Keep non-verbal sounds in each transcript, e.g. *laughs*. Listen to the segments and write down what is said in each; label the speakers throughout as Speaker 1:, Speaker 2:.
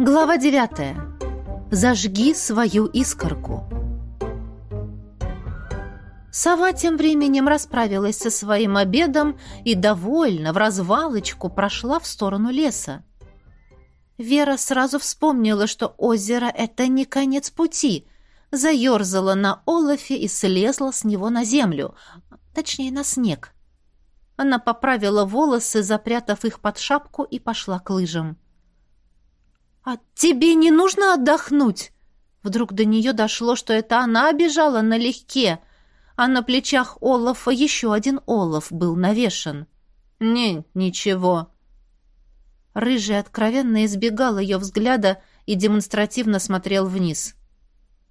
Speaker 1: Глава 9. Зажги свою искорку. Сова тем временем расправилась со своим обедом и довольно в развалочку прошла в сторону леса. Вера сразу вспомнила, что озеро — это не конец пути, заерзала на олафе и слезла с него на землю, точнее, на снег. Она поправила волосы, запрятав их под шапку, и пошла к лыжам. «А тебе не нужно отдохнуть?» Вдруг до нее дошло, что это она бежала налегке, а на плечах Олафа еще один Олаф был навешан. «Не, ничего». Рыжий откровенно избегал ее взгляда и демонстративно смотрел вниз.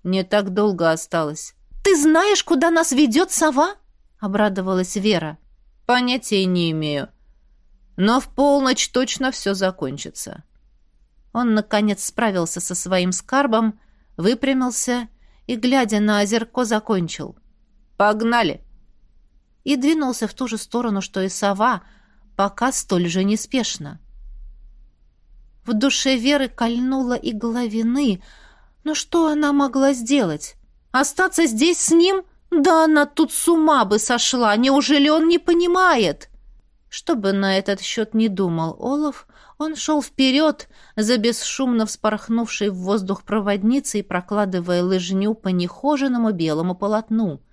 Speaker 1: «Не так долго осталось». «Ты знаешь, куда нас ведет сова?» — обрадовалась Вера. «Понятия не имею. Но в полночь точно все закончится». Он, наконец, справился со своим скарбом, выпрямился и, глядя на озерко, закончил. «Погнали!» И двинулся в ту же сторону, что и сова, пока столь же неспешно. В душе Веры кольнула игла вины, но что она могла сделать? Остаться здесь с ним? Да она тут с ума бы сошла! Неужели он не понимает?» Что бы на этот счет не думал Олаф, он шел вперед, за бесшумно вспорхнувшей в воздух проводницей, прокладывая лыжню по нехоженному белому полотну.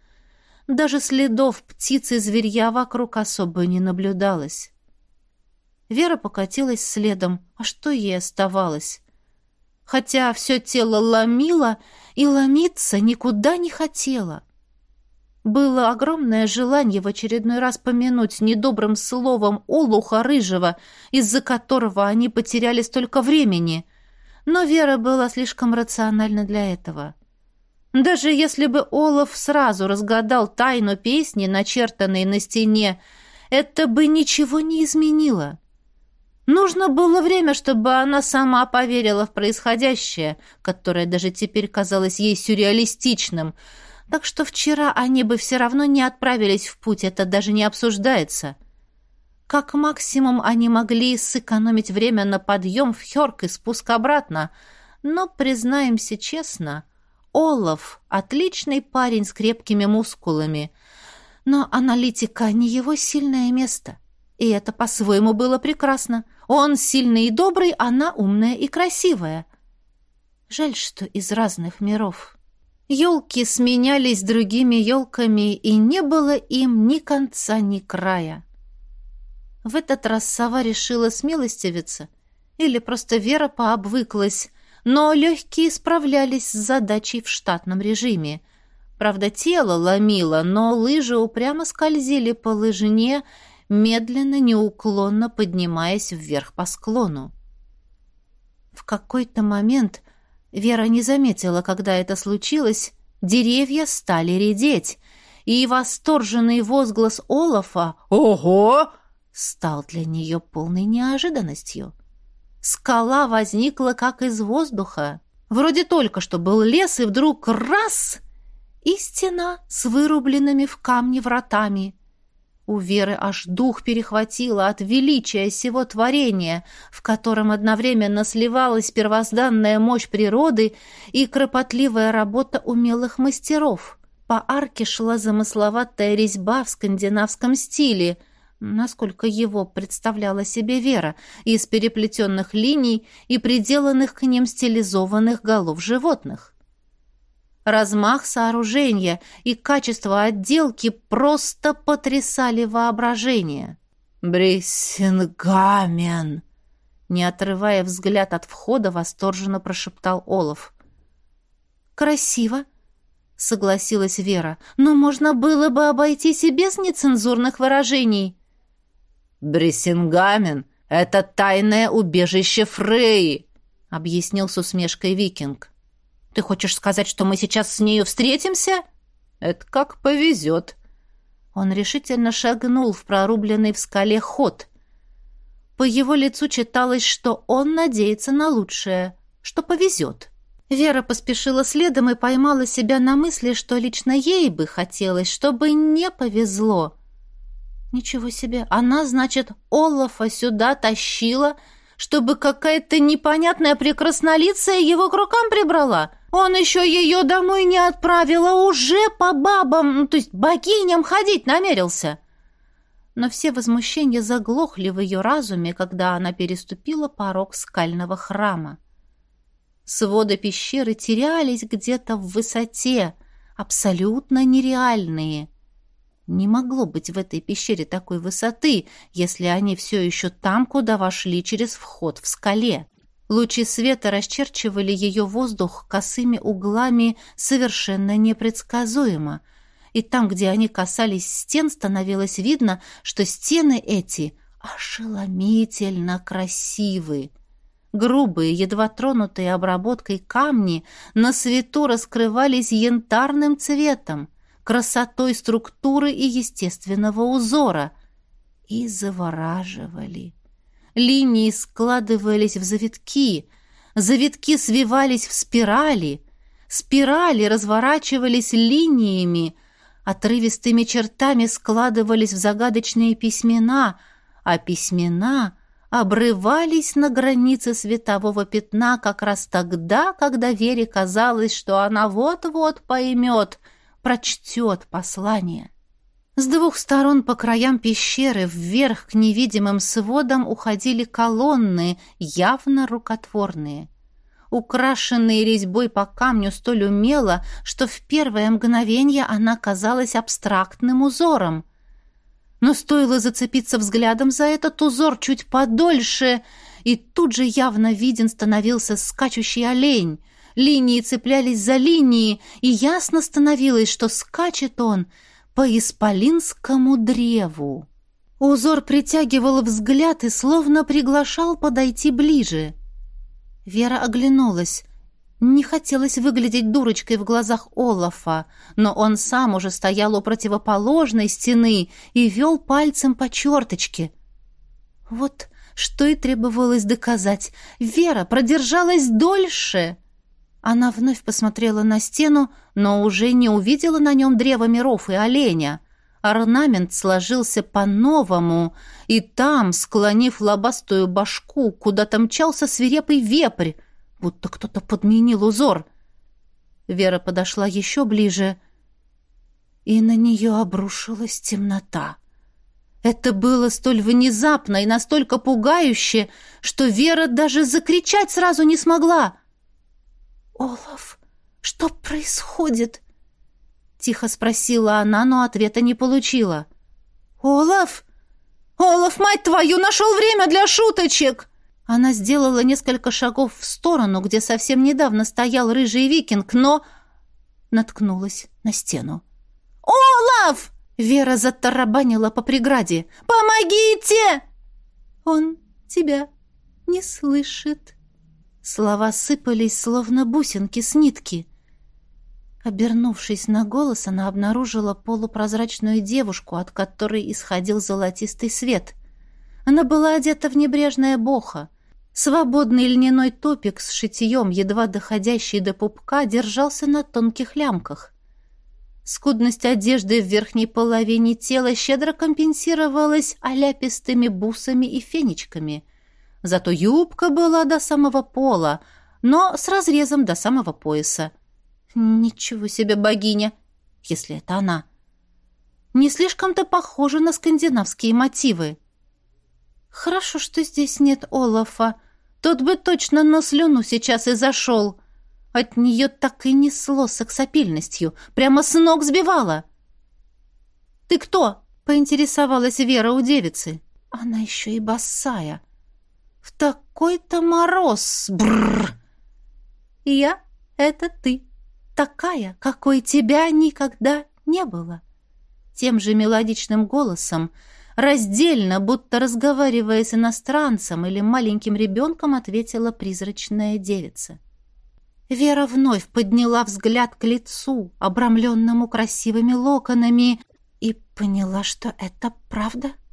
Speaker 1: Даже следов птиц и зверья вокруг особо не наблюдалось. Вера покатилась следом, а что ей оставалось? Хотя все тело ломило, и ломиться никуда не хотела — было огромное желание в очередной раз помянуть недобрым словом Олуха Рыжего, из-за которого они потеряли столько времени. Но Вера была слишком рациональна для этого. Даже если бы Олаф сразу разгадал тайну песни, начертанной на стене, это бы ничего не изменило. Нужно было время, чтобы она сама поверила в происходящее, которое даже теперь казалось ей сюрреалистичным — так что вчера они бы все равно не отправились в путь, это даже не обсуждается. Как максимум они могли сэкономить время на подъем в Хёрк и спуск обратно, но, признаемся честно, Олаф — отличный парень с крепкими мускулами, но аналитика не его сильное место. И это по-своему было прекрасно. Он сильный и добрый, она умная и красивая. Жаль, что из разных миров. Елки сменялись другими елками, и не было им ни конца, ни края. В этот раз сова решила смилостивиться, или просто Вера пообвыклась, но легкие справлялись с задачей в штатном режиме. Правда, тело ломило, но лыжи упрямо скользили по лыжне, медленно, неуклонно поднимаясь вверх по склону. В какой-то момент Вера не заметила, когда это случилось. Деревья стали редеть, и восторженный возглас Олафа «Ого!» стал для нее полной неожиданностью. Скала возникла как из воздуха. Вроде только что был лес, и вдруг раз — и стена с вырубленными в камне вратами — у Веры аж дух перехватило от величия сего творения, в котором одновременно сливалась первозданная мощь природы и кропотливая работа умелых мастеров. По арке шла замысловатая резьба в скандинавском стиле, насколько его представляла себе Вера, из переплетенных линий и приделанных к ним стилизованных голов животных. Размах сооружения и качество отделки просто потрясали воображение. «Бриссингамен!» Не отрывая взгляд от входа, восторженно прошептал Олаф. «Красиво!» — согласилась Вера. «Но можно было бы обойтись и без нецензурных выражений». «Бриссингамен — это тайное убежище Фреи!» — объяснил с усмешкой викинг. Ты хочешь сказать, что мы сейчас с нею встретимся? Это как повезет. Он решительно шагнул в прорубленный в скале ход. По его лицу читалось, что он надеется на лучшее, что повезет. Вера поспешила следом и поймала себя на мысли, что лично ей бы хотелось, чтобы не повезло. Ничего себе, она, значит, Олафа сюда тащила, чтобы какая-то непонятная прекраснолицая его к рукам прибрала. Он еще ее домой не отправил, а уже по бабам, ну, то есть богиням ходить намерился. Но все возмущения заглохли в ее разуме, когда она переступила порог скального храма. Своды пещеры терялись где-то в высоте, абсолютно нереальные. Не могло быть в этой пещере такой высоты, если они все еще там, куда вошли через вход в скале. Лучи света расчерчивали ее воздух косыми углами совершенно непредсказуемо. И там, где они касались стен, становилось видно, что стены эти ошеломительно красивы. Грубые, едва тронутые обработкой камни на свету раскрывались янтарным цветом, красотой структуры и естественного узора и завораживали. Линии складывались в завитки, завитки свивались в спирали, спирали разворачивались линиями, отрывистыми чертами складывались в загадочные письмена, а письмена обрывались на границе светового пятна как раз тогда, когда Вере казалось, что она вот-вот поймет, прочтет послание. С двух сторон по краям пещеры вверх к невидимым сводам уходили колонны, явно рукотворные. Украшенные резьбой по камню столь умело, что в первое мгновение она казалась абстрактным узором. Но стоило зацепиться взглядом за этот узор чуть подольше, и тут же явно виден становился скачущий олень. Линии цеплялись за линии, и ясно становилось, что скачет он — по исполинскому древу. Узор притягивал взгляд и словно приглашал подойти ближе. Вера оглянулась. Не хотелось выглядеть дурочкой в глазах Олафа, но он сам уже стоял у противоположной стены и вел пальцем по черточке. Вот что и требовалось доказать. Вера продержалась дольше. Она вновь посмотрела на стену, но уже не увидела на нем древо миров и оленя. Орнамент сложился по-новому, и там, склонив лобастую башку, куда-то мчался свирепый вепрь, будто кто-то подменил узор. Вера подошла еще ближе, и на нее обрушилась темнота. Это было столь внезапно и настолько пугающе, что Вера даже закричать сразу не смогла — «Олаф, что происходит?» Тихо спросила она, но ответа не получила. «Олаф! Олаф, мать твою, нашел время для шуточек!» Она сделала несколько шагов в сторону, где совсем недавно стоял рыжий викинг, но наткнулась на стену. «Олаф!» — Вера затарабанила по преграде. «Помогите!» «Он тебя не слышит», Слова сыпались, словно бусинки с нитки. Обернувшись на голос, она обнаружила полупрозрачную девушку, от которой исходил золотистый свет. Она была одета в небрежное бохо. Свободный льняной топик с шитьем, едва доходящий до пупка, держался на тонких лямках. Скудность одежды в верхней половине тела щедро компенсировалась оляпистыми бусами и фенечками — Зато юбка была до самого пола, но с разрезом до самого пояса. Ничего себе богиня, если это она. Не слишком-то похоже на скандинавские мотивы. Хорошо, что здесь нет Олафа. Тот бы точно на слюну сейчас и зашел. От нее так и несло сексапильностью. Прямо с ног сбивала. «Ты кто?» — поинтересовалась Вера у девицы. Она еще и босая. В такой-то мороз! Бррр! Я — это ты, такая, какой тебя никогда не было. Тем же мелодичным голосом, раздельно, будто разговаривая с иностранцем или маленьким ребенком, ответила призрачная девица. Вера вновь подняла взгляд к лицу, обрамленному красивыми локонами, и поняла, что это правда. —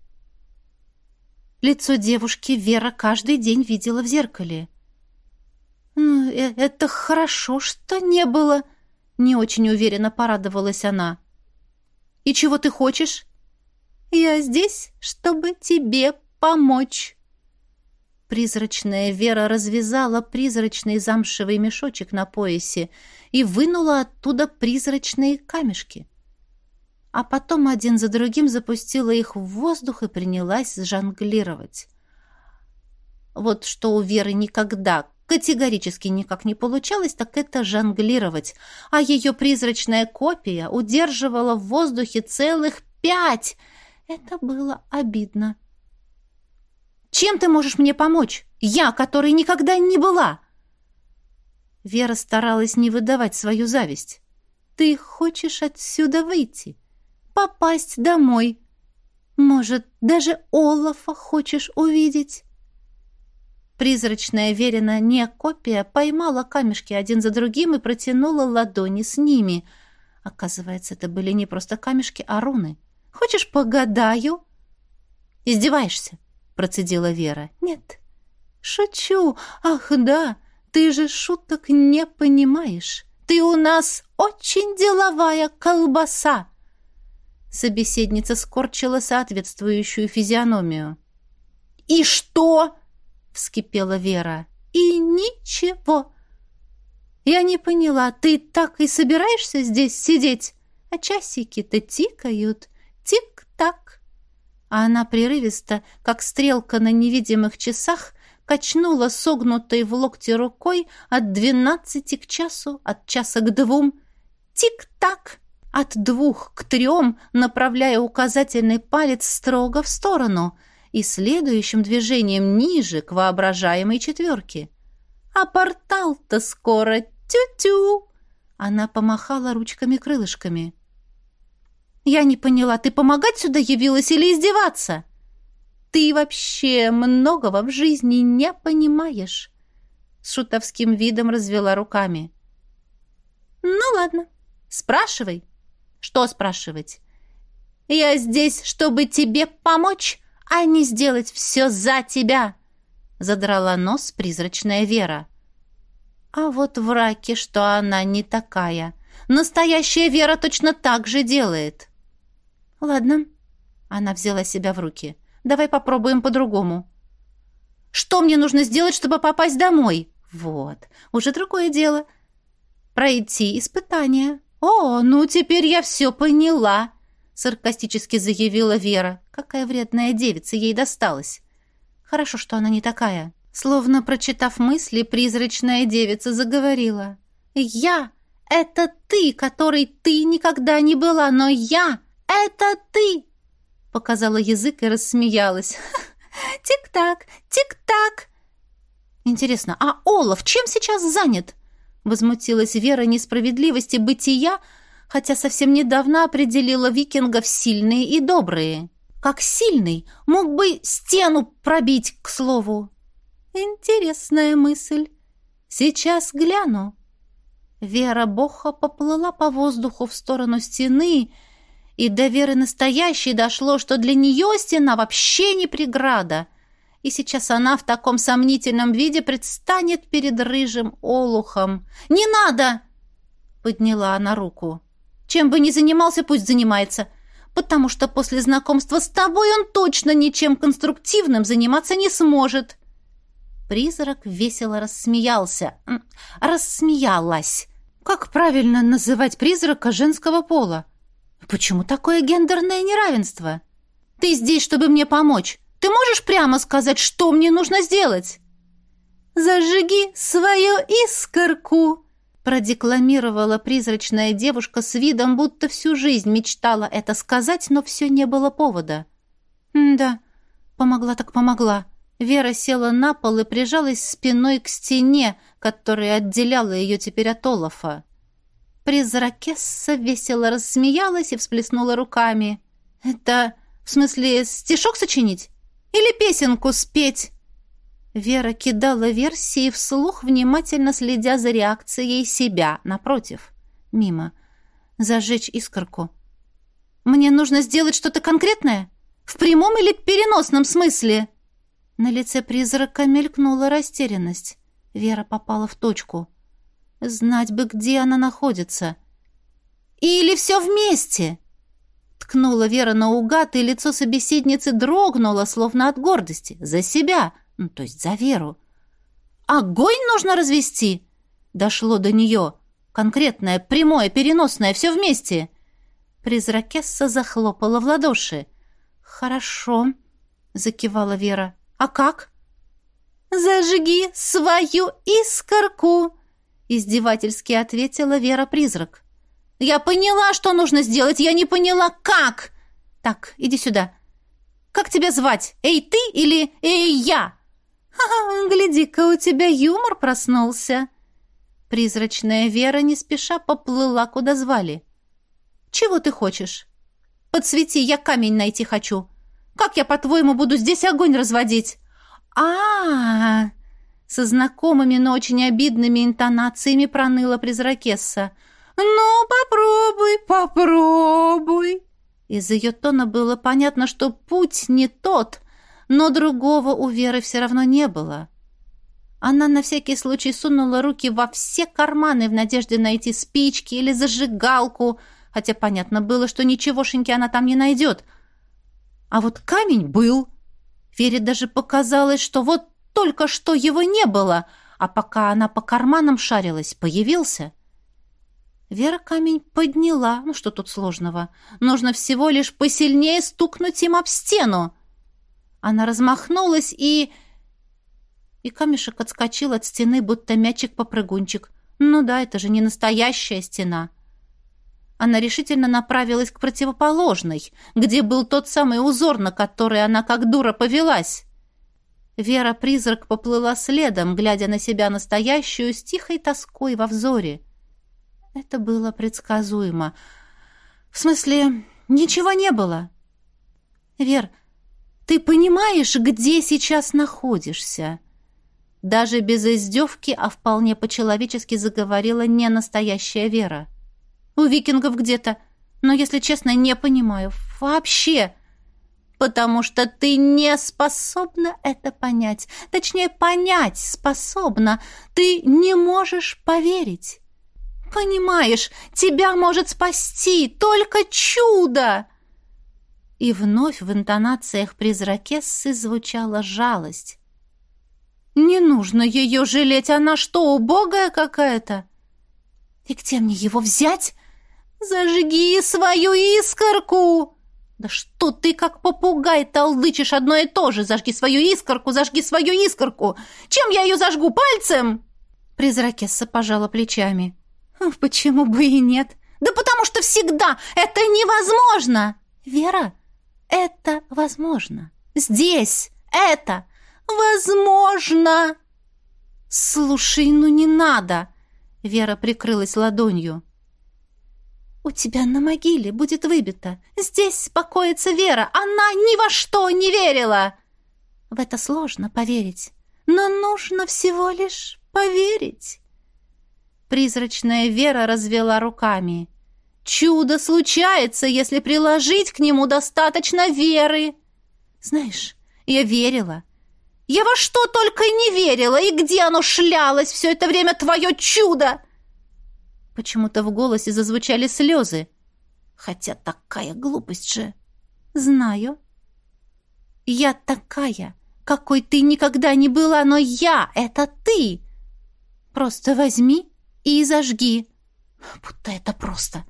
Speaker 1: Лицо девушки Вера каждый день видела в зеркале. «Ну, «Это хорошо, что не было», — не очень уверенно порадовалась она. «И чего ты хочешь?» «Я здесь, чтобы тебе помочь». Призрачная Вера развязала призрачный замшевый мешочек на поясе и вынула оттуда призрачные камешки. А потом один за другим запустила их в воздух и принялась жонглировать. Вот что у Веры никогда, категорически никак не получалось, так это жонглировать, а ее призрачная копия удерживала в воздухе целых пять. Это было обидно. «Чем ты можешь мне помочь? Я, которой никогда не была!» Вера старалась не выдавать свою зависть. «Ты хочешь отсюда выйти, попасть домой. Может, даже Олафа хочешь увидеть?» Призрачная Верина не копия поймала камешки один за другим и протянула ладони с ними. Оказывается, это были не просто камешки, а руны. «Хочешь, погадаю?» «Издеваешься?» — процедила Вера. «Нет». «Шучу. Ах, да, ты же шуток не понимаешь. Ты у нас очень деловая колбаса!» Собеседница скорчила соответствующую физиономию. «И что?» — вскипела Вера. «И ничего!» «Я не поняла, ты так и собираешься здесь сидеть? А часики-то тикают. Тик-так!» А она прерывисто, как стрелка на невидимых часах, качнула согнутой в локте рукой от двенадцати к часу, от часа к двум. Тик-так! От двух к трем, направляя указательный палец строго в сторону — и следующим движением ниже к воображаемой четверке. «А портал-то скоро! Тю-тю!» Она помахала ручками-крылышками. «Я не поняла, ты помогать сюда явилась или издеваться?» «Ты вообще многого в жизни не понимаешь!» С шутовским видом развела руками. «Ну ладно, спрашивай». «Что спрашивать?» «Я здесь, чтобы тебе помочь!» а не сделать все за тебя!» Задрала нос призрачная Вера. А вот в раке, что она не такая. Настоящая Вера точно так же делает. «Ладно», — она взяла себя в руки. «Давай попробуем по-другому». «Что мне нужно сделать, чтобы попасть домой?» «Вот, уже другое дело. Пройти испытание». «О, ну теперь я все поняла», — саркастически заявила Вера. Какая вредная девица ей досталась. Хорошо, что она не такая. Словно прочитав мысли, призрачная девица заговорила. «Я — это ты, которой ты никогда не была, но я — это ты!» Показала язык и рассмеялась. «Тик-так, тик-так!» «Интересно, а Олаф чем сейчас занят?» Возмутилась Вера несправедливости бытия, хотя совсем недавно определила викингов сильные и добрые. Как сильный, мог бы стену пробить, к слову. Интересная мысль. Сейчас гляну. Вера Боха поплыла по воздуху в сторону стены, и до Веры настоящей дошло, что для нее стена вообще не преграда. И сейчас она в таком сомнительном виде предстанет перед рыжим олухом. «Не надо!» — подняла она руку. «Чем бы ни занимался, пусть занимается потому что после знакомства с тобой он точно ничем конструктивным заниматься не сможет». Призрак весело рассмеялся. Рассмеялась. Как правильно называть призрака женского пола? Почему такое гендерное неравенство? Ты здесь, чтобы мне помочь. Ты можешь прямо сказать, что мне нужно сделать? Зажиги свою искорку, продекламировала призрачная девушка с видом, будто всю жизнь мечтала это сказать, но все не было повода. «Да, помогла так помогла». Вера села на пол и прижалась спиной к стене, которая отделяла ее теперь от Олафа. Призракесса весело рассмеялась и всплеснула руками. «Это, в смысле, стишок сочинить? Или песенку спеть?» Вера кидала версии вслух, внимательно следя за реакцией себя, напротив. Мимо. Зажечь искорку. «Мне нужно сделать что-то конкретное? В прямом или переносном смысле?» На лице призрака мелькнула растерянность. Вера попала в точку. Знать бы, где она находится. «Или все вместе?» Ткнула Вера наугад, и лицо собеседницы дрогнуло, словно от гордости. «За себя!» ну, то есть за Веру. «Огонь нужно развести!» Дошло до нее. Конкретное, прямое, переносное, все вместе. Призракесса захлопала в ладоши. «Хорошо», — закивала Вера. «А как?» «Зажги свою искорку!» — издевательски ответила Вера-призрак. «Я поняла, что нужно сделать, я не поняла, как!» «Так, иди сюда. Как тебя звать? Эй, ты или эй, я?» «Ха-ха, гляди-ка, у тебя юмор проснулся!» Призрачная Вера не спеша поплыла, куда звали. «Чего ты хочешь?» «Подсвети, я камень найти хочу. Как я, по-твоему, буду здесь огонь разводить?» а, -а, -а Со знакомыми, но очень обидными интонациями проныла призракесса. «Ну, попробуй, попробуй!» Из ее тона было понятно, что путь не тот, но другого у Веры все равно не было. Она на всякий случай сунула руки во все карманы в надежде найти спички или зажигалку, хотя понятно было, что ничегошеньки она там не найдет. А вот камень был. Вере даже показалось, что вот только что его не было, а пока она по карманам шарилась, появился — Вера камень подняла. Ну, что тут сложного? Нужно всего лишь посильнее стукнуть им об стену. Она размахнулась и... И камешек отскочил от стены, будто мячик-попрыгунчик. Ну да, это же не настоящая стена. Она решительно направилась к противоположной, где был тот самый узор, на который она как дура повелась. Вера-призрак поплыла следом, глядя на себя настоящую с тихой тоской во взоре. — это было предсказуемо. В смысле, ничего не было. Вер, ты понимаешь, где сейчас находишься? Даже без издевки, а вполне по-человечески заговорила не настоящая Вера. У викингов где-то, но, если честно, не понимаю. Вообще потому что ты не способна это понять. Точнее, понять способна. Ты не можешь поверить. Понимаешь, тебя может спасти только чудо!» И вновь в интонациях призракессы звучала жалость. «Не нужно ее жалеть, она что, убогая какая-то?» «И где мне его взять?» «Зажги свою искорку!» «Да что ты как попугай толдычишь одно и то же! Зажги свою искорку, зажги свою искорку! Чем я ее зажгу, пальцем?» Призракесса пожала плечами. «Почему бы и нет?» «Да потому что всегда это невозможно!» «Вера, это возможно. Здесь это возможно!» «Слушай, ну не надо!» Вера прикрылась ладонью. «У тебя на могиле будет выбито. Здесь покоится Вера. Она ни во что не верила!» В это сложно поверить, но нужно всего лишь поверить. Призрачная Вера развела руками. «Чудо случается, если приложить к нему достаточно веры!» «Знаешь, я верила. Я во что только не верила, и где оно шлялось все это время, твое чудо!» Почему-то в голосе зазвучали слезы. Хотя такая глупость же. Знаю. Я такая, какой ты никогда не была, но я — это ты. Просто возьми и зажги. Будто это просто.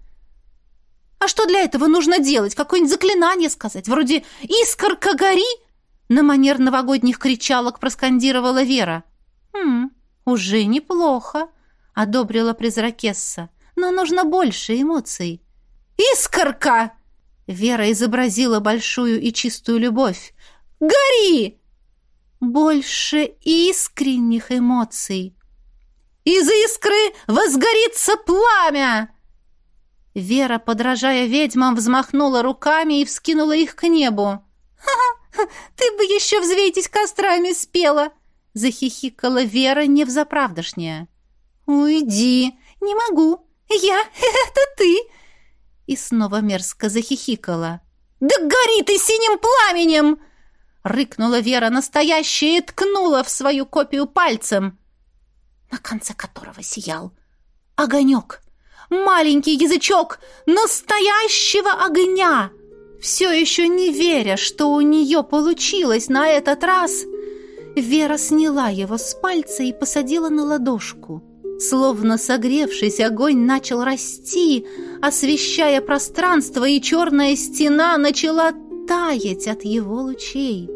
Speaker 1: А что для этого нужно делать? Какое-нибудь заклинание сказать? Вроде «Искорка, гори!» На манер новогодних кричалок проскандировала Вера. «Хм, уже неплохо», — одобрила призракесса. «Но нужно больше эмоций». «Искорка!» Вера изобразила большую и чистую любовь. «Гори!» «Больше искренних эмоций», из искры возгорится пламя!» Вера, подражая ведьмам, взмахнула руками и вскинула их к небу. «Ха-ха! Ты бы еще взвейтесь кострами спела!» Захихикала Вера невзаправдошняя. «Уйди! Не могу! Я *laughs* — это ты!» И снова мерзко захихикала. «Да гори ты синим пламенем!» Рыкнула Вера настоящая и ткнула в свою копию пальцем на конце которого сиял огонек. Маленький язычок настоящего огня. Все еще не веря, что у нее получилось на этот раз, Вера сняла его с пальца и посадила на ладошку. Словно согревшись, огонь начал расти, освещая пространство, и черная стена начала таять от его лучей.